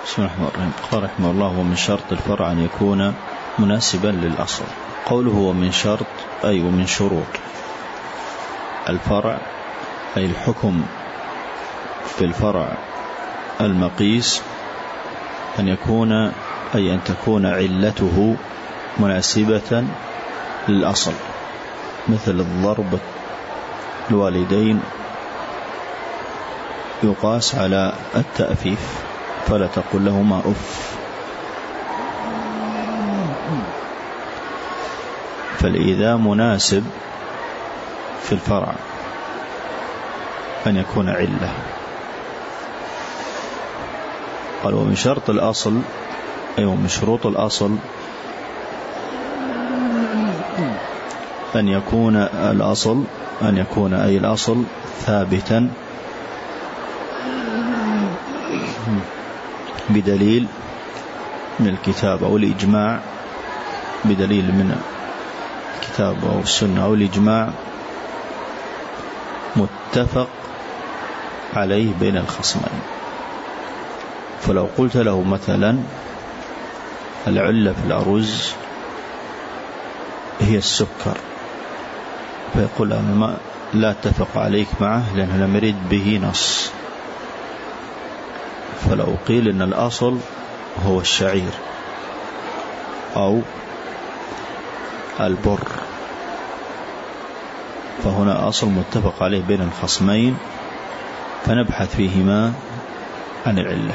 بسم الله الرحمن الرحيم. قال رحمه الله ومن شرط الفرع أن يكون مناسبا للأصل. قوله ومن شرط أي ومن شروط الفرع أي الحكم في الفرع المقيس أن يكون أي أن تكون علته مناسبة للأصل. مثل الضرب الوالدين يقاس على التأفيف. فلا تقل لهما أف. فالإيذاء مناسب في الفرع أن يكون علة. قال ومن شرط الأصل أي ومن شروط الأصل أن يكون الأصل أن يكون أي الأصل ثابتا. بدليل من الكتاب أو الإجماع بدليل من الكتاب أو السنة أو الإجماع متفق عليه بين الخصمين. فلو قلت له مثلا العلة في الأرز هي السكر فيقول أنا ما لا أتفق عليك معه لأنه لم يرد به نص. فلو قيل إن الأصل هو الشعير أو البر. فهنا أصل متفق عليه بين الخصمين فنبحث فيهما عن العلة.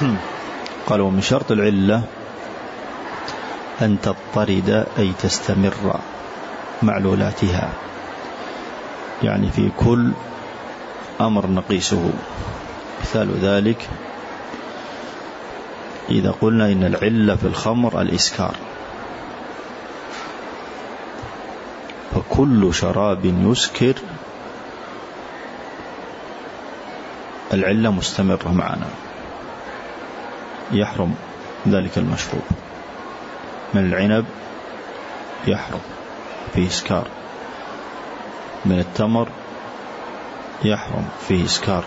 قال ومن شرط العلة أن تضطرد أي تستمر معلولاتها يعني في كل أمر نقيسه. مثال ذلك إذا قلنا إن العلة في الخمر الإسكار. فكل شراب يسكر العلة مستمرة معنا. يحرم ذلك المشروب. من العنب يحرم فيه إسكار. من التمر يحرم فيه إسكار.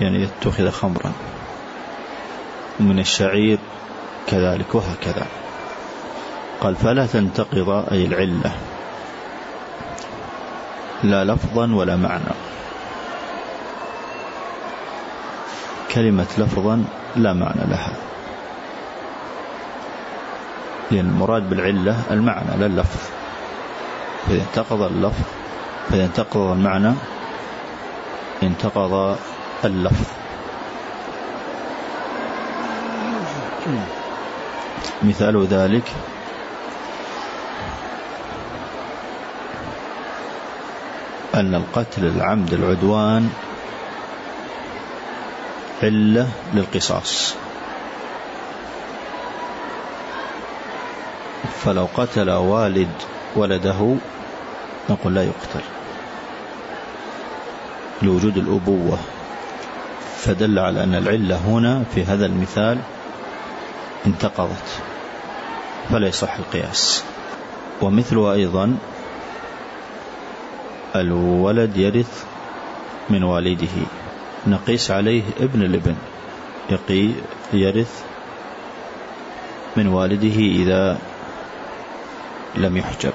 يعني اتخذ خمرا. ومن الشعير كذلك وهكذا. قال فلا تنتقض أي العلة. لا لفظا ولا معنى. كلمة لفظا لا معنى لها. لأن المراد بالعلة المعنى لا اللفظ. فإذا انتقض اللفظ فإذا انتقض المعنى انتقض اللفظ. مثال ذلك أن القتل العمد العدوان علة للقصاص. فلو قتل والد ولده نقول لا يقتل. لوجود الأبوة. فدل على أن العلة هنا في هذا المثال انتقضت فلا يصح القياس. ومثله أيضا الولد يرث من والده. نقيس عليه ابن الابن يقي يرث من والده إذا لم يحجب.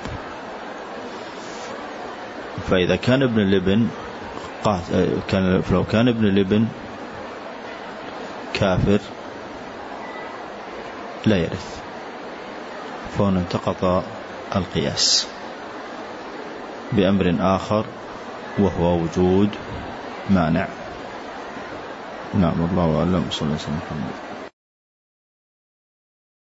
فإذا كان ابن الابن كان لو كان ابن الابن كافر لا يرث. فهنا انتقض القياس بأمر آخر وهو وجود مانع. نعم الله أعلم. صلى الله عليه وسلم.